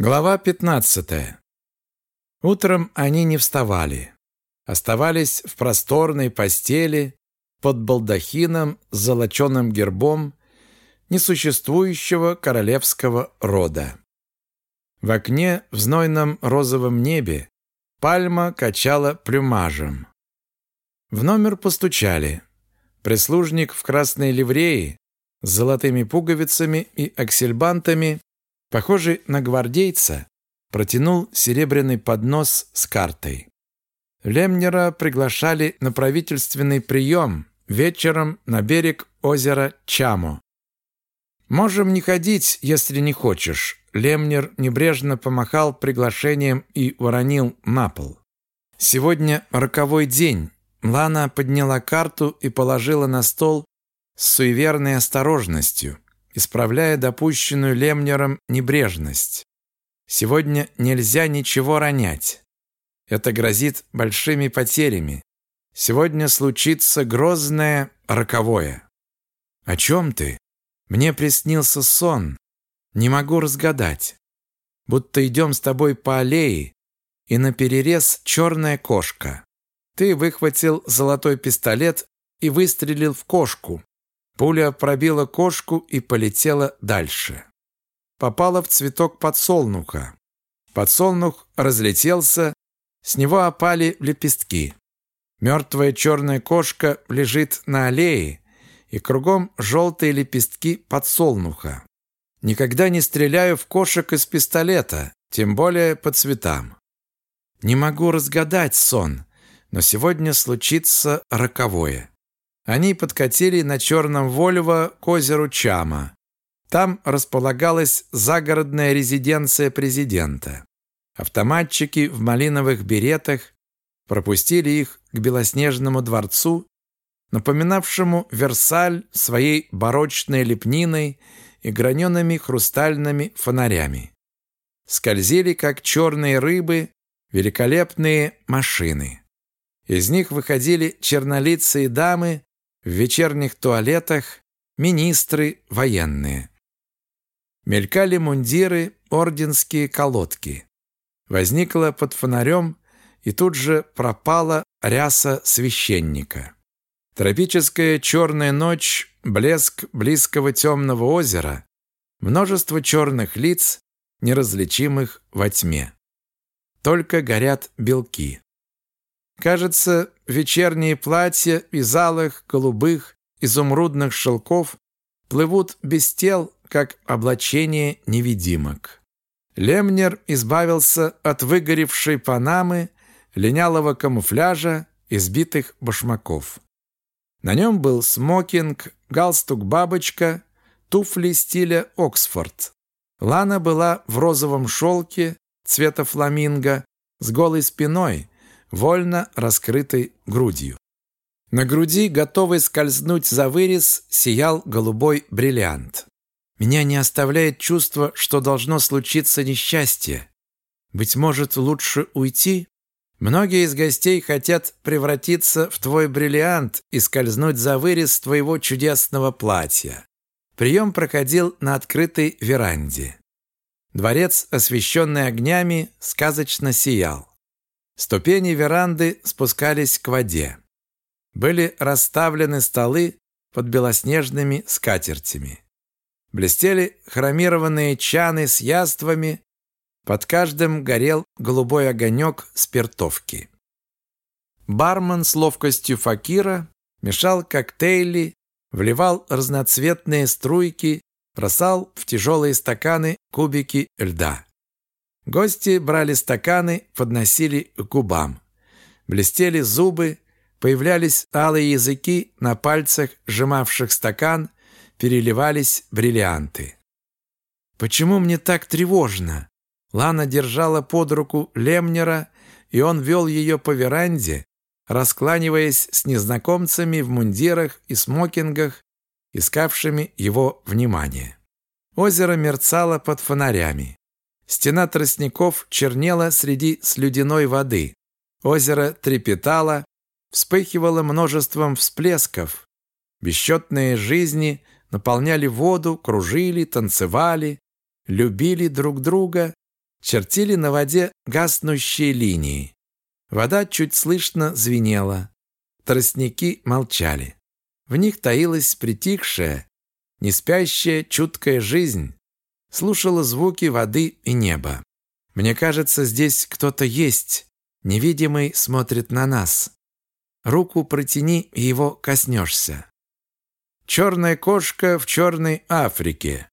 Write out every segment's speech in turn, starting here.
Глава 15. Утром они не вставали. Оставались в просторной постели под балдахином с золоченым гербом несуществующего королевского рода. В окне в знойном розовом небе пальма качала плюмажем. В номер постучали. Прислужник в красной ливреи с золотыми пуговицами и аксельбантами похожий на гвардейца, протянул серебряный поднос с картой. Лемнера приглашали на правительственный прием вечером на берег озера Чамо. «Можем не ходить, если не хочешь», Лемнер небрежно помахал приглашением и уронил на пол. «Сегодня роковой день». Лана подняла карту и положила на стол с суеверной осторожностью исправляя допущенную Лемнером небрежность. Сегодня нельзя ничего ронять. Это грозит большими потерями. Сегодня случится грозное роковое. О чем ты? Мне приснился сон. Не могу разгадать. Будто идем с тобой по аллее, и на перерез черная кошка. Ты выхватил золотой пистолет и выстрелил в кошку. Пуля пробила кошку и полетела дальше. Попала в цветок подсолнуха. Подсолнух разлетелся, с него опали лепестки. Мертвая черная кошка лежит на аллее, и кругом желтые лепестки подсолнуха. Никогда не стреляю в кошек из пистолета, тем более по цветам. Не могу разгадать сон, но сегодня случится роковое. Они подкатили на черном Вольво к озеру Чама. Там располагалась загородная резиденция президента. Автоматчики в малиновых беретах пропустили их к белоснежному дворцу, напоминавшему Версаль своей барочной лепниной и гранеными хрустальными фонарями. Скользили, как черные рыбы, великолепные машины. Из них выходили чернолицые дамы в вечерних туалетах министры военные. Мелькали мундиры, орденские колодки. Возникла под фонарем и тут же пропала ряса священника. Тропическая черная ночь, блеск близкого темного озера, множество черных лиц, неразличимых во тьме. Только горят белки. Кажется, вечерние платья из алых, голубых, изумрудных шелков плывут без тел, как облачение невидимок. Лемнер избавился от выгоревшей панамы, линялого камуфляжа, избитых башмаков. На нем был смокинг, галстук-бабочка, туфли стиля Оксфорд. Лана была в розовом шелке цвета фламинго с голой спиной, вольно раскрытой грудью. На груди, готовый скользнуть за вырез, сиял голубой бриллиант. Меня не оставляет чувство, что должно случиться несчастье. Быть может, лучше уйти? Многие из гостей хотят превратиться в твой бриллиант и скользнуть за вырез твоего чудесного платья. Прием проходил на открытой веранде. Дворец, освещенный огнями, сказочно сиял. Ступени веранды спускались к воде. Были расставлены столы под белоснежными скатертями. Блестели хромированные чаны с яствами, под каждым горел голубой огонек спиртовки. Бармен с ловкостью факира мешал коктейли, вливал разноцветные струйки, бросал в тяжелые стаканы кубики льда. Гости брали стаканы, подносили к губам. Блестели зубы, появлялись алые языки на пальцах, сжимавших стакан, переливались бриллианты. «Почему мне так тревожно?» Лана держала под руку Лемнера, и он вел ее по веранде, раскланиваясь с незнакомцами в мундирах и смокингах, искавшими его внимание. Озеро мерцало под фонарями. Стена тростников чернела среди слюдяной воды. Озеро трепетало, вспыхивало множеством всплесков. Бесчетные жизни наполняли воду, кружили, танцевали, любили друг друга, чертили на воде гаснущие линии. Вода чуть слышно звенела. Тростники молчали. В них таилась притихшая, неспящая, чуткая жизнь. Слушала звуки воды и неба. Мне кажется, здесь кто-то есть. Невидимый смотрит на нас. Руку протяни, и его коснешься. Черная кошка в черной Африке.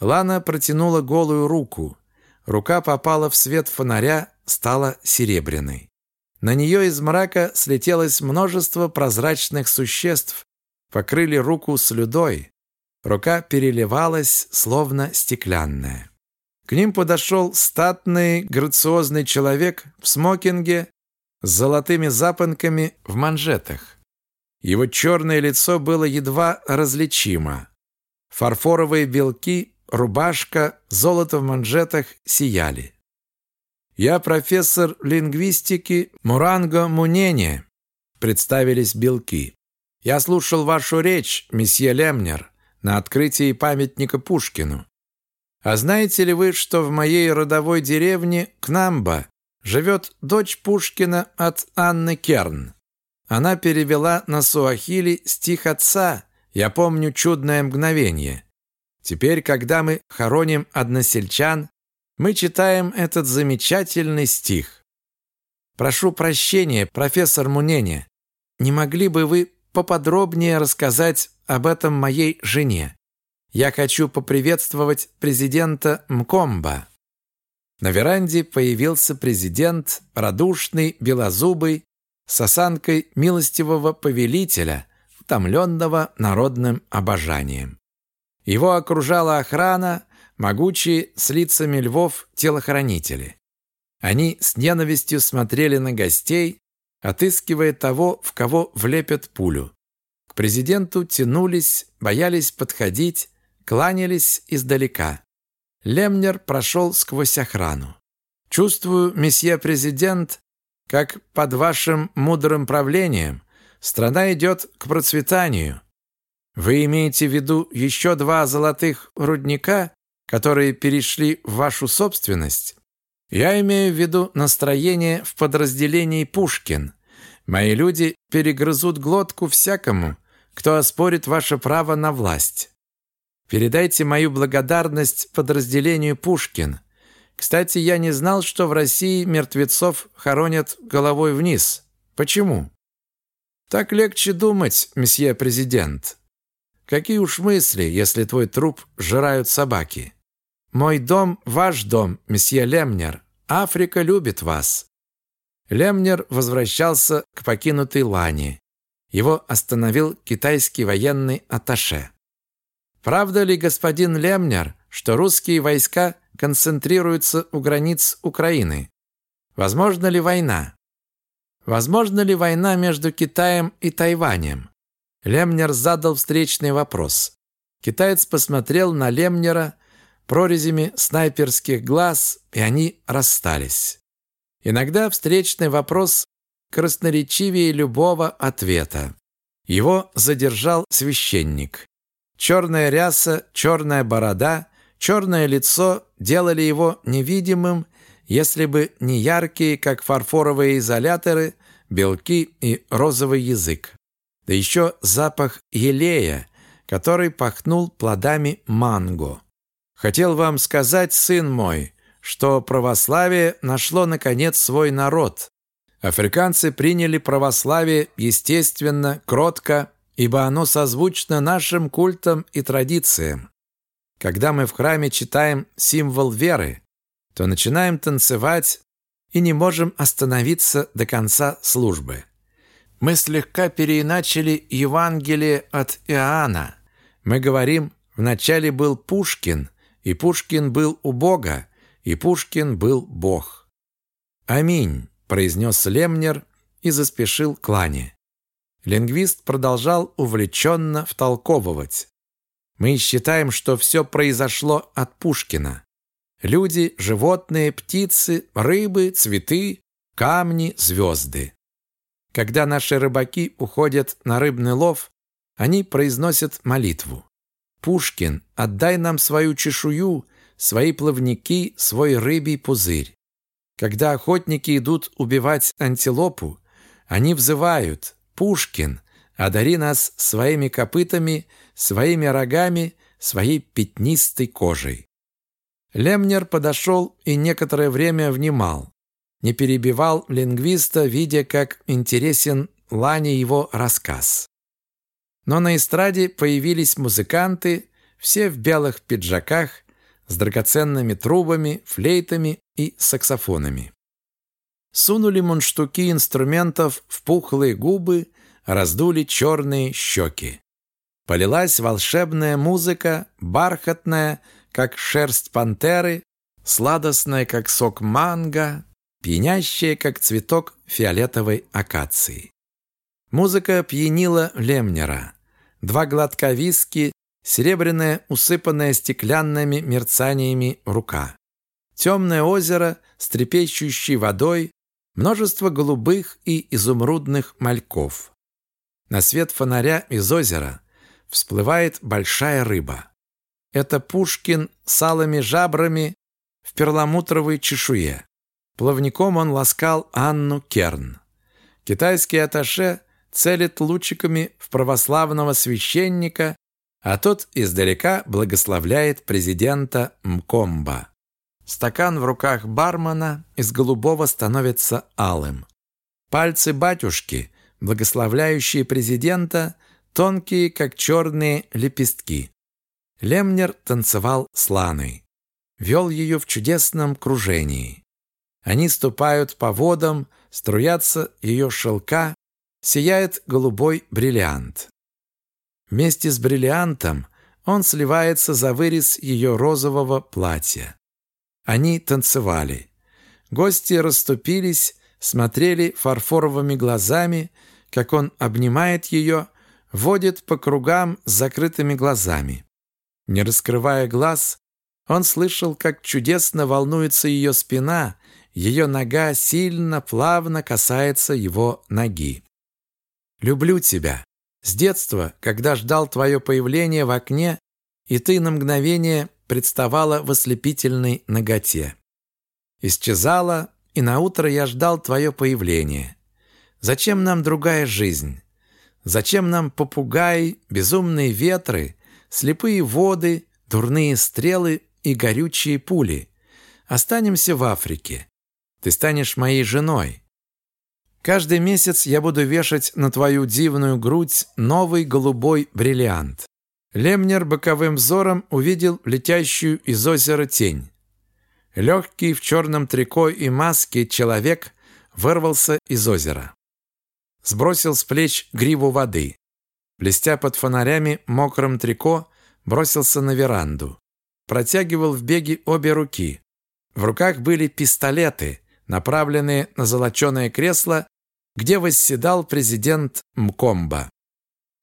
Лана протянула голую руку. Рука попала в свет фонаря, стала серебряной. На нее из мрака слетелось множество прозрачных существ, покрыли руку слюдой. Рука переливалась, словно стеклянная. К ним подошел статный, грациозный человек в смокинге с золотыми запонками в манжетах. Его черное лицо было едва различимо. Фарфоровые белки, рубашка, золото в манжетах сияли. «Я профессор лингвистики Муранго Мунене», — представились белки. «Я слушал вашу речь, месье Лемнер, на открытии памятника Пушкину. А знаете ли вы, что в моей родовой деревне Кнамба живет дочь Пушкина от Анны Керн? Она перевела на суахили стих отца «Я помню чудное мгновение». Теперь, когда мы хороним односельчан, мы читаем этот замечательный стих. Прошу прощения, профессор Мунене, не могли бы вы поподробнее рассказать об этом моей жене? Я хочу поприветствовать президента Мкомба». На веранде появился президент, радушный, белозубый, с осанкой милостивого повелителя, утомленного народным обожанием. Его окружала охрана, могучие с лицами львов телохранители. Они с ненавистью смотрели на гостей, отыскивая того, в кого влепят пулю. К президенту тянулись, боялись подходить, кланялись издалека. Лемнер прошел сквозь охрану. «Чувствую, месье президент, как под вашим мудрым правлением страна идет к процветанию. Вы имеете в виду еще два золотых рудника, которые перешли в вашу собственность? Я имею в виду настроение в подразделении Пушкин. Мои люди перегрызут глотку всякому, кто оспорит ваше право на власть. Передайте мою благодарность подразделению Пушкин. Кстати, я не знал, что в России мертвецов хоронят головой вниз. Почему? Так легче думать, месье президент. Какие уж мысли, если твой труп жирают собаки. Мой дом – ваш дом, месье Лемнер. Африка любит вас. Лемнер возвращался к покинутой Лане. Его остановил китайский военный атташе. Правда ли, господин Лемнер, что русские войска концентрируются у границ Украины? Возможно ли война? Возможно ли война между Китаем и Тайванем? Лемнер задал встречный вопрос. Китаец посмотрел на Лемнера прорезями снайперских глаз, и они расстались. Иногда встречный вопрос красноречивее любого ответа. Его задержал священник. Черная ряса, черная борода, черное лицо делали его невидимым, если бы не яркие, как фарфоровые изоляторы, белки и розовый язык. Да еще запах елея, который пахнул плодами манго. Хотел вам сказать, сын мой, что православие нашло, наконец, свой народ. Африканцы приняли православие, естественно, кротко, ибо оно созвучно нашим культам и традициям. Когда мы в храме читаем символ веры, то начинаем танцевать и не можем остановиться до конца службы. Мы слегка переиначили Евангелие от Иоанна. Мы говорим, вначале был Пушкин, и Пушкин был у Бога, и Пушкин был Бог. «Аминь», – произнес Лемнер и заспешил к Лане. Лингвист продолжал увлеченно втолковывать. Мы считаем, что все произошло от Пушкина. Люди, животные, птицы, рыбы, цветы, камни, звезды. Когда наши рыбаки уходят на рыбный лов, они произносят молитву. «Пушкин, отдай нам свою чешую, свои плавники, свой рыбий пузырь. Когда охотники идут убивать антилопу, они взывают «Пушкин, одари нас своими копытами, своими рогами, своей пятнистой кожей». Лемнер подошел и некоторое время внимал. Не перебивал лингвиста, видя, как интересен Лане его рассказ. Но на эстраде появились музыканты, все в белых пиджаках, с драгоценными трубами, флейтами и саксофонами. Сунули мундштуки инструментов в пухлые губы, раздули черные щеки. Полилась волшебная музыка, бархатная, как шерсть пантеры, сладостная, как сок манго, пьянящая, как цветок фиолетовой акации. Музыка пьянила Лемнера. Два глотка виски, серебряная, усыпанная стеклянными мерцаниями рука. Темное озеро с трепещущей водой, множество голубых и изумрудных мальков. На свет фонаря из озера всплывает большая рыба. Это Пушкин с алыми жабрами в перламутровой чешуе. Плавником он ласкал Анну Керн. Китайский аташе целит лучиками в православного священника, а тот издалека благословляет президента Мкомба. Стакан в руках бармена из голубого становится алым. Пальцы батюшки, благословляющие президента, тонкие, как черные лепестки. Лемнер танцевал с Ланой. Вел ее в чудесном кружении. Они ступают по водам, струятся ее шелка, сияет голубой бриллиант. Вместе с бриллиантом он сливается за вырез ее розового платья. Они танцевали. Гости расступились, смотрели фарфоровыми глазами, как он обнимает ее, водит по кругам с закрытыми глазами. Не раскрывая глаз, он слышал, как чудесно волнуется ее спина, ее нога сильно, плавно касается его ноги. «Люблю тебя», с детства, когда ждал твое появление в окне, и ты на мгновение представала в ослепительной ноготе. Исчезала, и на утро я ждал твое появление. Зачем нам другая жизнь? Зачем нам попугаи, безумные ветры, слепые воды, дурные стрелы и горючие пули? Останемся в Африке. Ты станешь моей женой. Каждый месяц я буду вешать на твою дивную грудь новый голубой бриллиант. Лемнер боковым взором увидел летящую из озера тень. Легкий в черном трико и маске человек вырвался из озера. Сбросил с плеч гриву воды. Блестя под фонарями мокрым трико, бросился на веранду. Протягивал в беге обе руки. В руках были пистолеты, направленные на золоченое кресло где восседал президент Мкомба.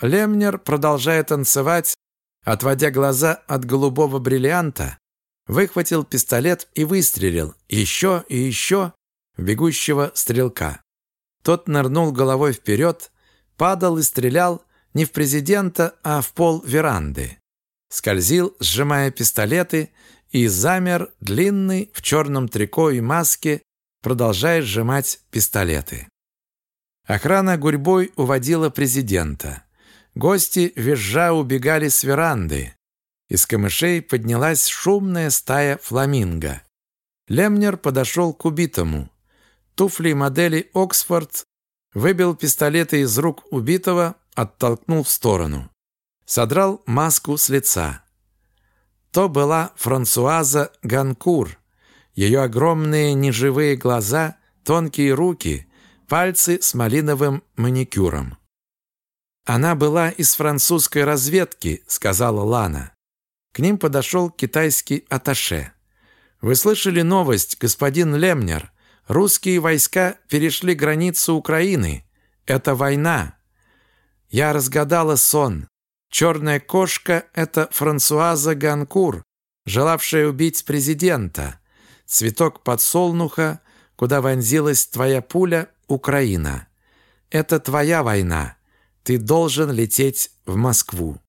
Лемнер, продолжая танцевать, отводя глаза от голубого бриллианта, выхватил пистолет и выстрелил еще и еще в бегущего стрелка. Тот нырнул головой вперед, падал и стрелял не в президента, а в пол веранды. Скользил, сжимая пистолеты, и замер длинный в черном трико и маске, продолжая сжимать пистолеты. Охрана гурьбой уводила президента. Гости, визжа, убегали с веранды. Из камышей поднялась шумная стая фламинго. Лемнер подошел к убитому. Туфли модели «Оксфорд» выбил пистолеты из рук убитого, оттолкнул в сторону. Содрал маску с лица. То была Франсуаза Ганкур. Ее огромные неживые глаза, тонкие руки — пальцы с малиновым маникюром. «Она была из французской разведки», — сказала Лана. К ним подошел китайский аташе. «Вы слышали новость, господин Лемнер? Русские войска перешли границу Украины. Это война». Я разгадала сон. Черная кошка — это Франсуаза Ганкур, желавшая убить президента. Цветок подсолнуха, куда вонзилась твоя пуля, Украина. Это твоя война. Ты должен лететь в Москву.